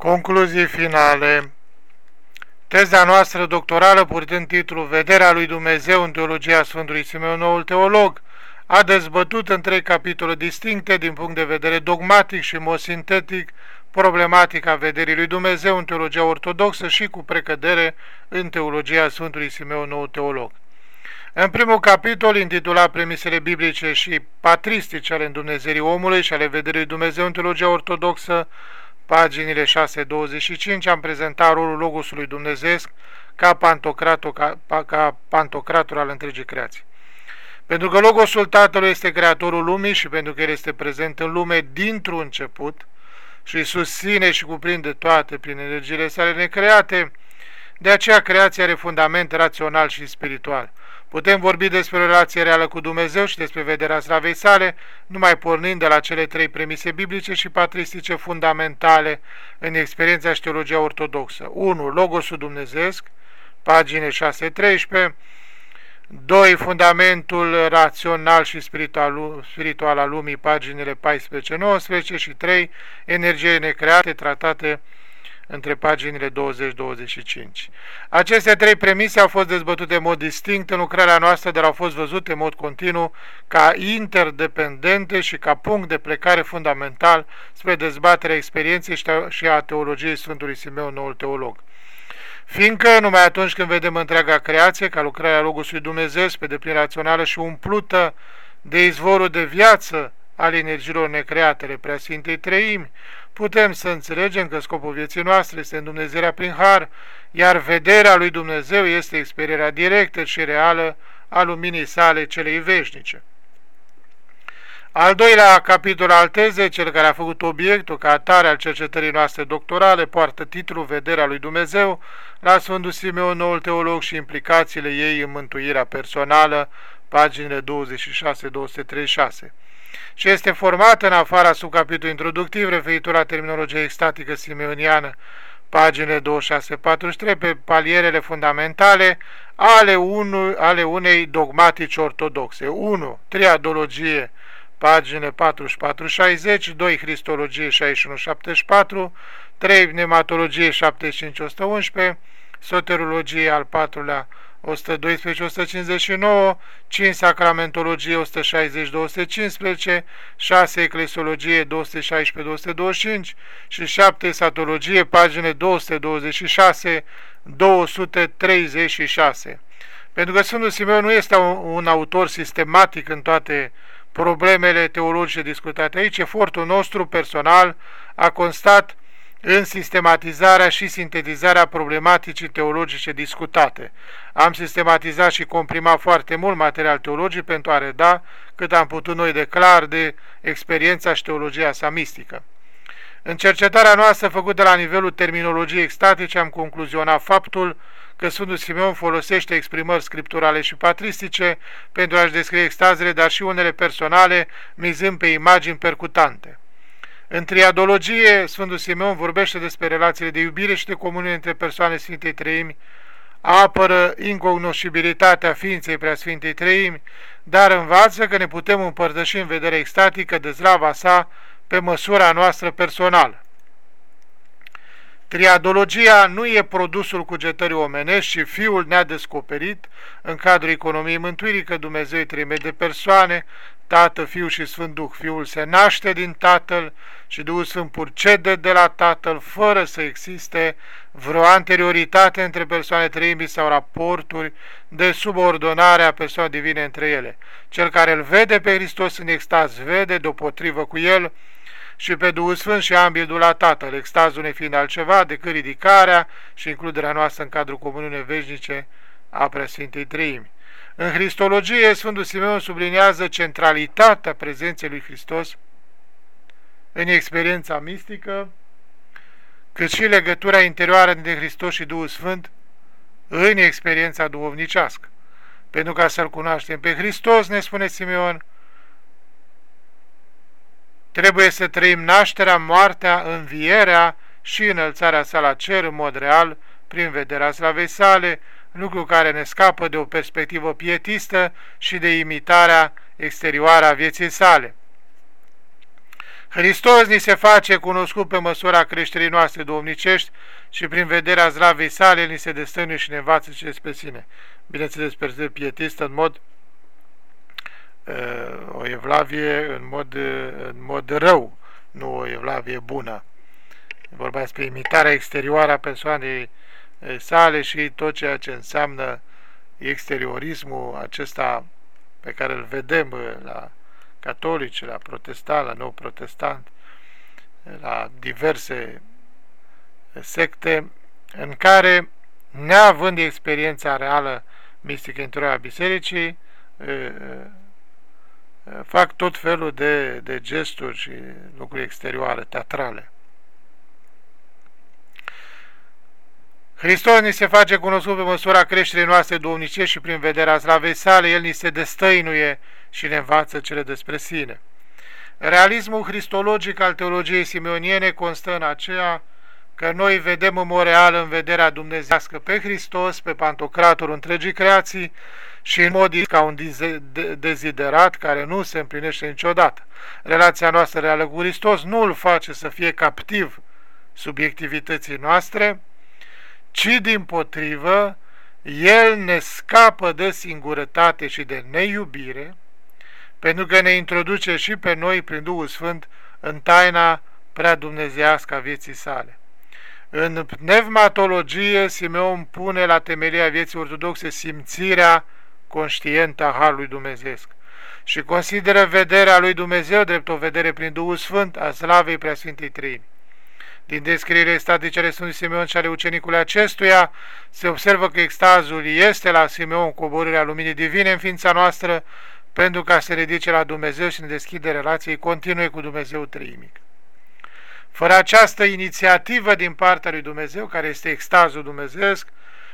Concluzii finale Teza noastră doctorală, purtând titlul Vederea lui Dumnezeu în teologia Sfântului Simeon, noul teolog, a dezbătut în trei capitole distincte din punct de vedere dogmatic și mod sintetic problematica vederii lui Dumnezeu în teologia ortodoxă și cu precădere în teologia Sfântului Simeon, nou teolog. În primul capitol, intitulat Premisele biblice și patristice ale Dumnezeirii omului și ale vederii lui Dumnezeu în teologia ortodoxă, paginile 6-25, am prezentat rolul Logosului Dumnezeesc ca pantocratul, ca, ca pantocratul al întregii creații. Pentru că Logosul Tatălui este creatorul lumii și pentru că El este prezent în lume dintr-un început și susține și cuprinde toate prin energiile sale necreate, de aceea creația are fundament rațional și spiritual. Putem vorbi despre o relație reală cu Dumnezeu și despre vederea slavei sale, numai pornind de la cele trei premise biblice și patristice fundamentale în experiența și teologia ortodoxă. 1. Logosul Dumnezeesc, pagine 6-13, 2. Fundamentul rațional și spiritual, spiritual al lumii, paginile 14-19 și 3. Energie necreate, tratate între paginile 20-25. Aceste trei premise au fost dezbătute în mod distinct în lucrarea noastră, dar au fost văzute în mod continuu ca interdependente și ca punct de plecare fundamental spre dezbaterea experienței și a teologiei Sfântului Simeon, noul teolog. Fiindcă numai atunci când vedem întreaga creație ca lucrarea Logosului Dumnezeu pe deplin rațională și umplută de izvorul de viață al energiilor necreatele Preasfintei Treimi, putem să înțelegem că scopul vieții noastre este Dumnezeirea prin har, iar vederea lui Dumnezeu este experierea directă și reală a luminii sale celei veșnice. Al doilea capitol al tezei, cel care a făcut obiectul ca atare al cercetării noastre doctorale, poartă titlul Vederea lui Dumnezeu la Sfântul Simeon, noul teolog și implicațiile ei în mântuirea personală, paginile 26-236 și este formată în afara subcapitului introductiv referitor la terminologia extatică simeoniană, paginile 26-43, pe palierele fundamentale ale, unu, ale unei dogmatici ortodoxe. 1. Triadologie, paginile 44-60, 2. Cristologie 61-74, 3. Pneumatologie 75-111, soterologie al patrulea 112-159, 5 Sacramentologie 160-215, 6 Eclesiologie 216-225 și 7 Satologie, pagine 226-236. Pentru că Sfântul Simeon nu este un, un autor sistematic în toate problemele teologice discutate aici, efortul nostru personal a constat în sistematizarea și sintetizarea problematicii teologice discutate. Am sistematizat și comprimat foarte mult material teologic pentru a reda cât am putut noi de clar de experiența și teologia sa mistică. În cercetarea noastră făcută la nivelul terminologiei extatice am concluzionat faptul că Sfântul Simeon folosește exprimări scripturale și patristice pentru a-și descrie extazele, dar și unele personale, mizând pe imagini percutante. În triadologie, Sfântul Simeon vorbește despre relațiile de iubire și de comunie între persoane Sfintei Treimi, apără incognoscibilitatea ființei Preasfintei Treimi, dar învață că ne putem împărtăși în vedere extatică de slava sa pe măsura noastră personală. Triadologia nu e produsul cugetării omenești și Fiul ne-a descoperit în cadrul economiei mântuirii că Dumnezeu trime de persoane, Tată, Fiu și Sfânt Duh. Fiul se naște din Tatăl și Duhul Sfânt purcede de la Tatăl, fără să existe vreo anterioritate între persoane treimi sau raporturi de subordonare a persoanei divine între ele. Cel care îl vede pe Hristos în extaz vede deopotrivă cu el și pe Duhul Sfânt și ambii la Tatăl, extazul nefiind altceva decât ridicarea și includerea noastră în cadrul comuniunii veșnice a Preasfintei Treimi. În Hristologie, Sfântul Simeon subliniază centralitatea prezenței lui Hristos în experiența mistică, cât și legătura interioară dintre Hristos și Duhul Sfânt în experiența duhovnicească. Pentru ca să-L cunoaștem pe Hristos, ne spune Simeon, trebuie să trăim nașterea, moartea, învierea și înălțarea sa la cer în mod real, prin vederea slavei sale, lucru care ne scapă de o perspectivă pietistă și de imitarea exterioară a vieții sale. Hristos ni se face cunoscut pe măsura creșterii noastre domnicești și prin vederea zlavei sale ni se destănuie și ne învață ce despre sine. Bineînțeles, pe pietistă în mod uh, o evlavie în mod, în mod rău, nu o evlavie bună. Vorba despre imitarea exterioară a persoanei sale și tot ceea ce înseamnă exteriorismul acesta pe care îl vedem la catolici, la protestant, la nou protestant, la diverse secte, în care, neavând experiența reală mistică interioară a bisericii, fac tot felul de, de gesturi și lucruri exterioare, teatrale. Hristos ni se face cunoscut pe măsura creșterii noastre domnicești și prin vederea slavei sale, El ni se destăinuie și ne învață cele despre sine. Realismul cristologic al teologiei simeoniene constă în aceea că noi vedem în mod real în vederea dumnezească pe Hristos, pe Pantocratorul întregii creații și în mod ca un deziderat care nu se împlinește niciodată. Relația noastră reală cu Hristos nu îl face să fie captiv subiectivității noastre, ci din potrivă, El ne scapă de singurătate și de neiubire, pentru că ne introduce și pe noi, prin Duhul Sfânt, în taina prea dumnezească a vieții sale. În pneumatologie, Simeon pune la temelia vieții ortodoxe simțirea conștientă a Harului Dumnezeesc și consideră vederea lui Dumnezeu drept o vedere prin Duhul Sfânt a slavei Preasfintei Trăimi. Din descrierile statice ale Sfântului Simeon și ale ucenicului acestuia, se observă că extazul este la Simeon coborârea luminii divine în ființa noastră, pentru ca să ridice la Dumnezeu și ne deschide relații continue cu Dumnezeu trăimic. Fără această inițiativă din partea lui Dumnezeu, care este extazul dumnezeesc,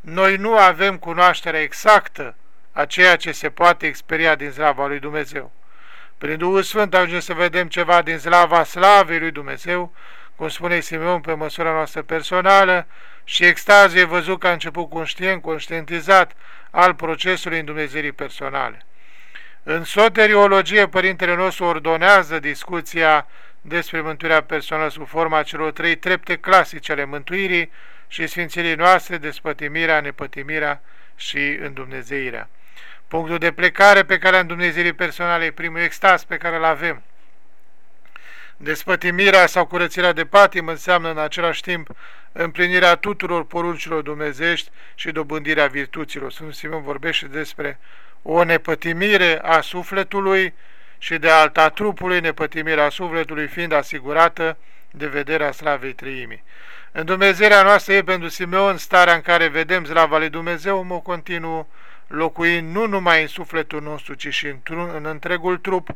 noi nu avem cunoașterea exactă a ceea ce se poate experia din slava lui Dumnezeu. Prin Duhul Sfânt ajungem să vedem ceva din slava slavei lui Dumnezeu, cum spune Simeon pe măsura noastră personală, și extazul e văzut ca început conștient, conștientizat al procesului în Dumnezeirii personale. În soteriologie, Părintele nostru ordonează discuția despre mântuirea personală sub forma celor trei trepte clasice ale mântuirii și sfințirii noastre, despătimirea, nepătimirea și îndumnezeirea. Punctul de plecare pe care în Dumnezeirii personale e primul extaz pe care îl avem. Despătimirea sau curățirea de patim înseamnă în același timp împlinirea tuturor poruncilor dumnezești și dobândirea virtuților. Sfântul Simon vorbește despre o nepătimire a sufletului și de alta trupului, nepătimirea sufletului fiind asigurată de vederea slavei trăimii. În Dumnezeirea noastră e pentru Simeon starea în care vedem slava lui Dumnezeu, mă continuu locuind nu numai în sufletul nostru, ci și în, în întregul trup,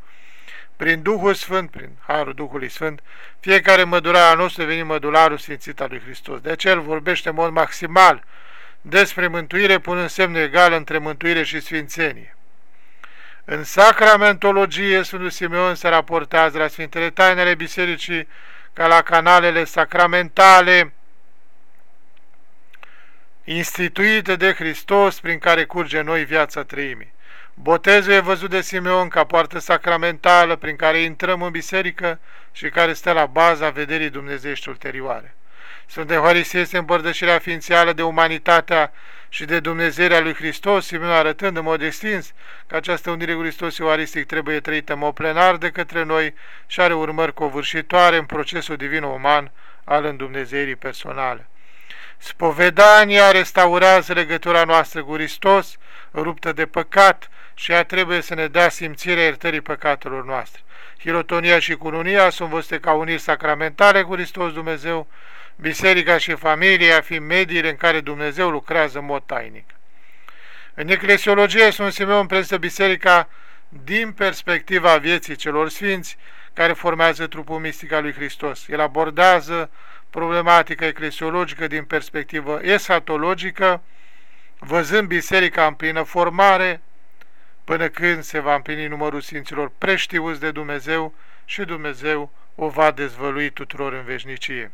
prin Duhul Sfânt, prin Harul Duhului Sfânt, fiecare mădurare a noastră veni mădularul sfințit al lui Hristos. De aceea el vorbește în mod maximal despre mântuire, punând semnul egal între mântuire și sfințenie. În sacramentologie, Sfântul Simeon se raportează la Sfintele Tainele Bisericii ca la canalele sacramentale instituite de Hristos prin care curge noi viața trăimii. Botezul e văzut de Simeon ca poartă sacramentală prin care intrăm în biserică și care stă la baza vederii dumnezeiești ulterioare. Sfânta Euharistie este împărtășirea ființială de umanitatea și de Dumnezeirea lui Hristos, Simeon arătând în mod extins că această unire cu Hristos Euharistic trebuie trăită în mod plenar de către noi și are urmări covârșitoare în procesul divin-uman al îndumnezeirii personale. Spovedania restaurează legătura noastră cu Hristos, ruptă de păcat, și ea trebuie să ne dea simțirea iertării păcatelor noastre. Hirotonia și cununia sunt văzute ca uniri sacramentale cu Hristos Dumnezeu, biserica și familia fiind mediile în care Dumnezeu lucrează în mod tainic. În eclesiologie sunt Simeon prezintă biserica din perspectiva vieții celor sfinți care formează trupul mistic al lui Hristos. El abordează problematica eclesiologică din perspectivă esatologică, văzând biserica în plină formare, până când se va împlini numărul Sfinților preștiuți de Dumnezeu și Dumnezeu o va dezvălui tuturor în veșnicie.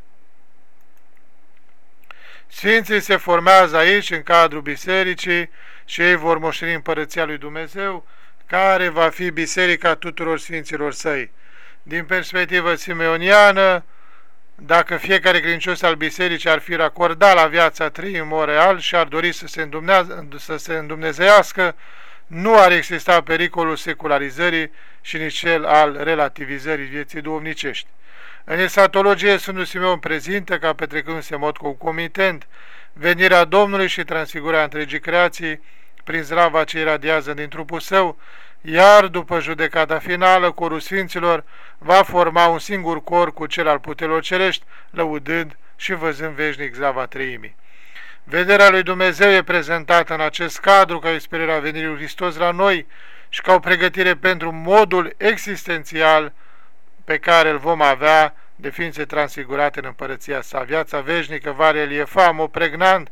Sfinții se formează aici, în cadrul bisericii, și ei vor moșteni împărăția lui Dumnezeu, care va fi biserica tuturor sfinților săi. din perspectivă simeoniană, dacă fiecare credincios al bisericii ar fi racordat la viața trăim moral și ar dori să se, să se îndumnezească, nu ar exista pericolul secularizării și nici cel al relativizării vieții duomnicești. În esatologie Sfântul Simeon prezintă ca petrecându-se în mod concomitent venirea Domnului și transfigurarea întregii creații prin zrava ce iradiază din trupul său, iar după judecata finală, corul Sfinților va forma un singur cor cu cel al putelor cerești, lăudând și văzând veșnic zlava treimii. Vederea lui Dumnezeu e prezentată în acest cadru ca experiența venirii lui Hristos la noi și ca o pregătire pentru modul existențial pe care îl vom avea de ființe transfigurate în împărăția sa. Viața veșnică va reliefa, mă pregnant,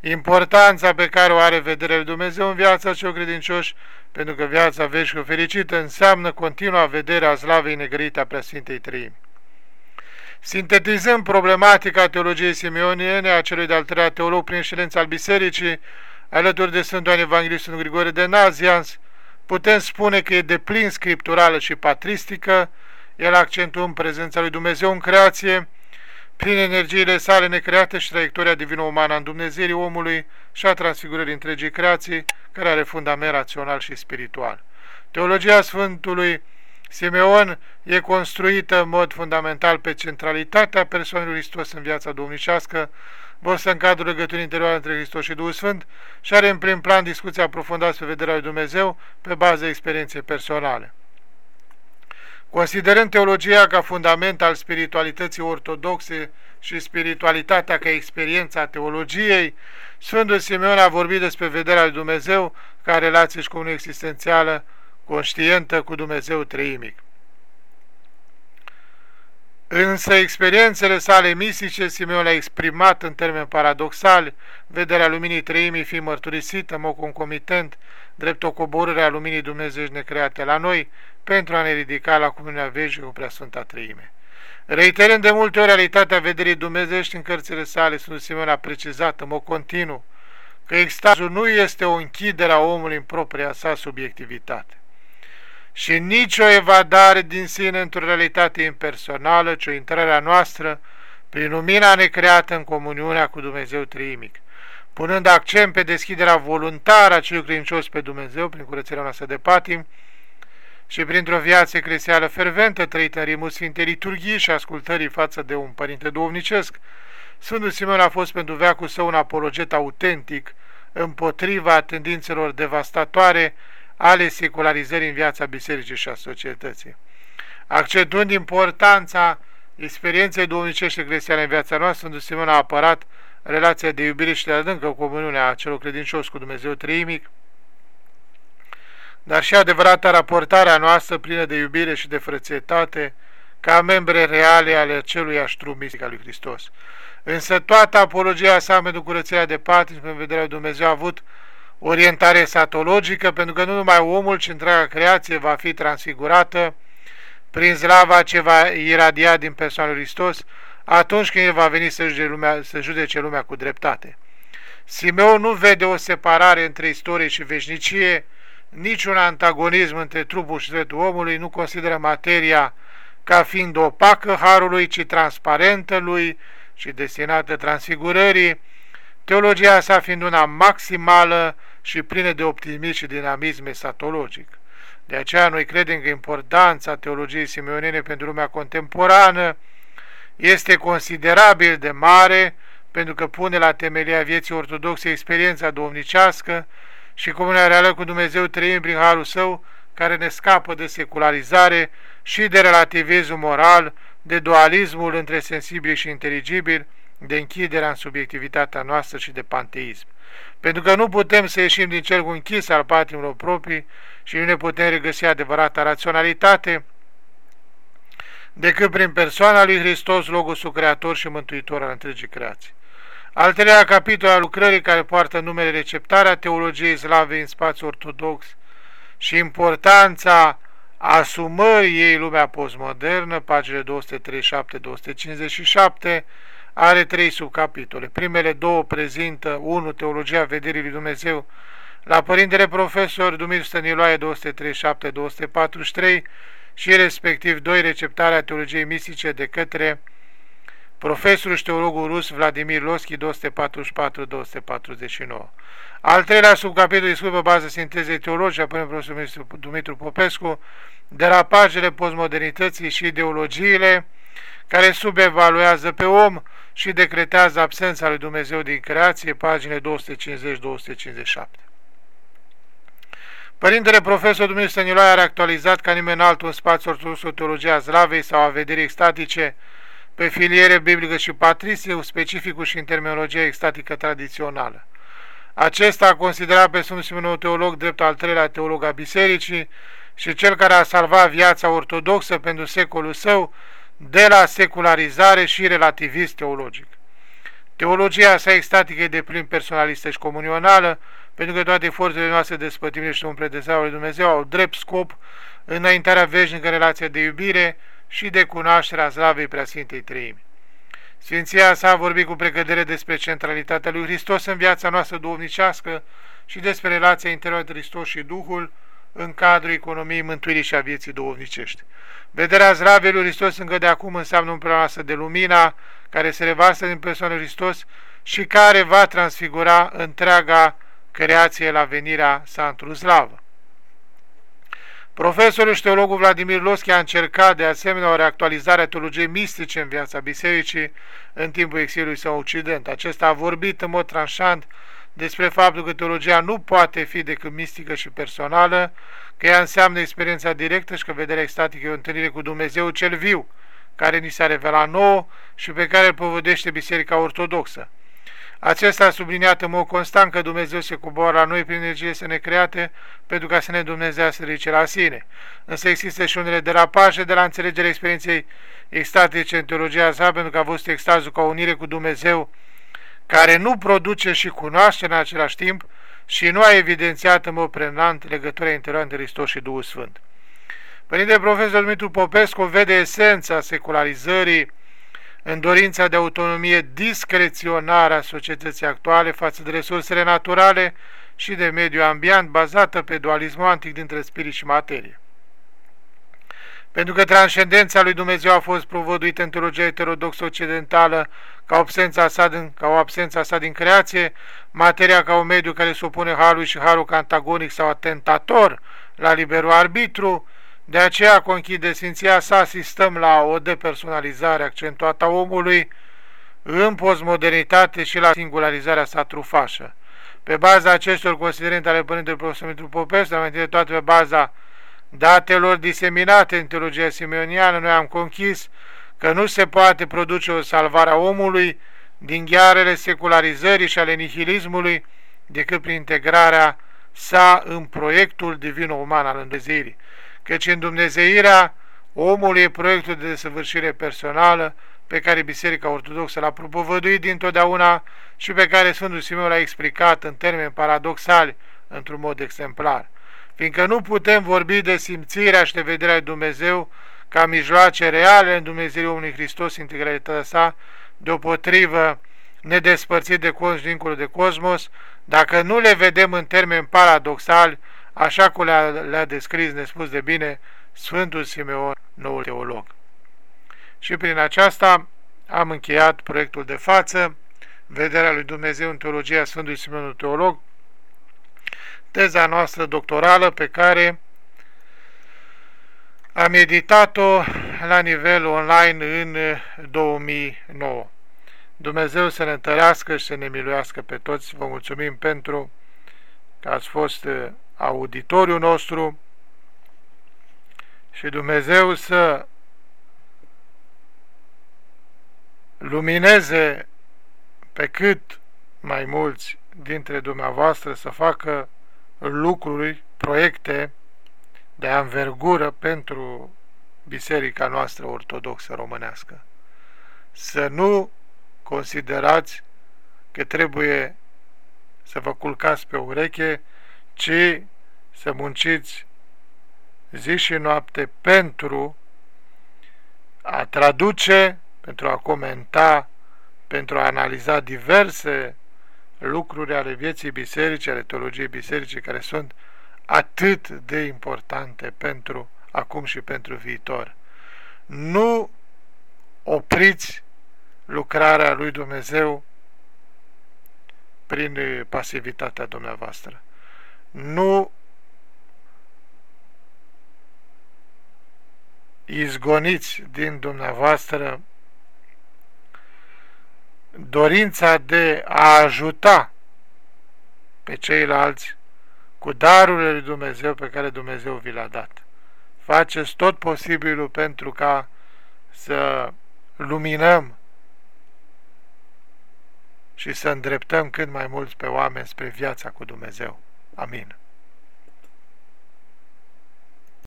importanța pe care o are vederea lui Dumnezeu în viața celor credincioși, pentru că viața veșnică fericită înseamnă continua vederea slavei negrite a Preasfintei Trăimi. Sintetizând problematica teologiei simeoniene a celui de-al treia teolog prin șelența al bisericii, alături de Sfântul Evanghelist Grigore de Nazians, putem spune că e deplin scripturală și patristică, el accentuând prezența lui Dumnezeu în creație, prin energiile sale necreate și traiectoria divină-umană în Dumnezeirii omului și a transfigurării întregii creații, care are fundament rațional și spiritual. Teologia Sfântului Simeon e construită în mod fundamental pe centralitatea persoanei lui Hristos în viața domnicească, vărsă în cadrul legăturii interioare între Hristos și Duhul Sfânt și are în prim plan discuția aprofundată pe vederea lui Dumnezeu pe bază experienței personale. Considerând teologia ca fundament al spiritualității ortodoxe și spiritualitatea ca experiența teologiei, Sfântul Simeon a vorbit despre vederea lui Dumnezeu ca relație și comună existențială conștientă cu Dumnezeu treimic. Însă experiențele sale mistice Simeon le-a exprimat în termeni paradoxali, vederea luminii treimii fi mărturisită în mod concomitent, drept o coborâre a luminii Dumnezeu necreate la noi, pentru a ne ridica la comunia veșnică cu Preasfânta Treime. Reiterând de multe ori realitatea vederii dumnezești în cărțile sale, Sfântul Simeon a precizat în mod continuu că extazul nu este o închidere a omului în propria sa subiectivitate și nicio evadare din sine într-o realitate impersonală, ci o intrare a noastră prin lumina necreată în comuniunea cu Dumnezeu Triimic, punând accent pe deschiderea voluntară a celui credincios pe Dumnezeu prin curățirea noastră de patim și printr-o viață creștină ferventă trăită în rimul Sfintei Liturghii și ascultării față de un părinte duhovnicesc, Sfântul Simeon a fost pentru veacul său un apologet autentic împotriva tendințelor devastatoare ale secularizării în viața bisericii și a societății. Accentuând importanța experienței duhovnicești creștine în viața noastră, Sfântul Simeon a apărat relația de iubire și de adâncă comuniune a celor credincioși cu Dumnezeu Treimic, dar și adevărata raportarea noastră plină de iubire și de frățietate ca membre reale ale celui trup mistic al lui Hristos. Însă toată apologia sa pentru curățirea de patim în vederea Dumnezeu a avut orientare satologică, pentru că nu numai omul, ci întreaga creație va fi transfigurată prin zlava ce va iradia din persoana lui Hristos atunci când el va veni să judece lumea, să judece lumea cu dreptate. Simeon nu vede o separare între istorie și veșnicie, niciun antagonism între trupul și dreptul omului, nu consideră materia ca fiind opacă harului, ci transparentă lui și destinată transfigurării, teologia sa fiind una maximală și plină de optimism și dinamism esatologic. De aceea noi credem că importanța teologiei simeonene pentru lumea contemporană este considerabil de mare pentru că pune la temelia vieții ortodoxe experiența domnicească și comunia reală cu Dumnezeu trăim prin harul său, care ne scapă de secularizare și de relativismul moral, de dualismul între sensibil și inteligibil, de închiderea în subiectivitatea noastră și de panteism. Pentru că nu putem să ieșim din cercul închis al patimilor proprii și nu ne putem regăsi adevărata raționalitate decât prin persoana lui Hristos, Logosul Creator și Mântuitor al întregii creații. Al treilea capitol al lucrării care poartă numele Receptarea teologiei slavei în spațiu ortodox și importanța asumării ei lumea postmodernă, pagine 237-257, are trei subcapitole. Primele două prezintă 1. Teologia vederii lui Dumnezeu la Părintele Profesor Dumitru Stăniloae 237-243 și respectiv 2. Receptarea teologiei mistice de către profesorul și teologul rus Vladimir Loschi 244-249. Al treilea subcapitol discută bază sintezei teologice a până profesorul Dumitru Popescu, derapajele postmodernității și ideologiile care subevaluează pe om și decretează absența lui Dumnezeu din creație, pagine 250-257. Părintele profesor Dumnezeu Stăniloae are actualizat ca nimeni altul în spațiu ortodox teologia zlavei sau a vederii extatice pe filiere biblică și patristie, specificul și în terminologia extatică tradițională. Acesta a considerat pe Sfântul Simeon teolog drept al treilea teolog a bisericii și cel care a salvat viața ortodoxă pentru secolul său de la secularizare și relativist teologic. Teologia sa extatică e de plin personalistă și comunională, pentru că toate forțele noastre de spătimire și umple de lui Dumnezeu au drept scop înaintarea veșnică relație de iubire și de cunoașterea slavei Preasfintei Treimi. Sfinția sa a vorbit cu precădere despre centralitatea lui Hristos în viața noastră duhovnicească și despre relația interioară de Hristos și Duhul în cadrul economiei mântuirii și a vieții duhovnicești. Vederea zdravei lui Hristos încă de acum înseamnă un noastră de lumina care se revarsă din persoana lui Hristos și care va transfigura întreaga creație la venirea sa într slavă. Profesorul și teologul Vladimir Loschi a încercat de asemenea o reactualizare a teologiei mistice în viața bisericii în timpul exilului său Occident. Acesta a vorbit în mod tranșant despre faptul că teologia nu poate fi decât mistică și personală, că ea înseamnă experiența directă și că vederea extatică e o întâlnire cu Dumnezeu cel viu, care ni s-a revelat nouă și pe care îl povădește Biserica Ortodoxă. Acesta a subliniat în mod constant că Dumnezeu se coboară la noi prin energie să ne create pentru ca să ne dumnezească ridice la sine. Însă există și unele derapaje de la înțelegerea experienței extatice în teologia sa pentru că a văzut extazul ca unire cu Dumnezeu care nu produce și cunoaște în același timp și nu a evidențiat în mod prenant legătura interioară între Hristos și Duhul Sfânt. Părinte profesor Dumitru Popescu vede esența secularizării în dorința de autonomie discreționară a societății actuale față de resursele naturale și de mediu ambient bazată pe dualismul antic dintre spirit și materie. Pentru că transcendența lui Dumnezeu a fost provăduită în teologia heterodoxă occidentală ca, absența sa din, ca o absența sa din creație, materia ca un mediu care se opune harului și harul ca antagonic sau atentator la liberul arbitru, de aceea conchide Sfinția sa sistem la o depersonalizare accentuată a omului în postmodernitate și la singularizarea sa trufașă. Pe baza acestor considerente ale Părintelui Profesor Mitru Popescu, am toate pe baza datelor diseminate în teologia simeoniană, noi am conchis că nu se poate produce o salvare a omului din ghearele secularizării și ale nihilismului decât prin integrarea sa în proiectul divin-uman al Dumnezeirii căci în Dumnezeirea omul e proiectul de desăvârșire personală pe care Biserica Ortodoxă l-a propovăduit dintotdeauna și pe care Sfântul Simeon l-a explicat în termeni paradoxali într-un mod exemplar. Fiindcă nu putem vorbi de simțirea și de vederea lui Dumnezeu ca mijloace reale în Dumnezeirea omului Hristos, integralitatea sa, deopotrivă nedespărțit de cosmos dincolo de cosmos, dacă nu le vedem în termeni paradoxali, așa cum le-a, le descris nespus de bine Sfântul Simeon, noul teolog. Și prin aceasta am încheiat proiectul de față, Vederea lui Dumnezeu în teologia Sfântului Simeon, teolog, teza noastră doctorală pe care am editat-o la nivel online în 2009. Dumnezeu să ne întărească și să ne miluiască pe toți. Vă mulțumim pentru că ați fost auditoriul nostru și Dumnezeu să lumineze pe cât mai mulți dintre dumneavoastră să facă lucruri, proiecte de anvergură pentru biserica noastră ortodoxă românească. Să nu considerați că trebuie să vă culcați pe ureche, ci să munciți zi și noapte pentru a traduce, pentru a comenta, pentru a analiza diverse lucruri ale vieții biserici, ale teologiei bisericii, care sunt atât de importante pentru acum și pentru viitor. Nu opriți lucrarea lui Dumnezeu prin pasivitatea dumneavoastră. Nu izgoniți din dumneavoastră dorința de a ajuta pe ceilalți cu darurile lui Dumnezeu pe care Dumnezeu vi le-a dat. Faceți tot posibilul pentru ca să luminăm și să îndreptăm cât mai mulți pe oameni spre viața cu Dumnezeu. Amin.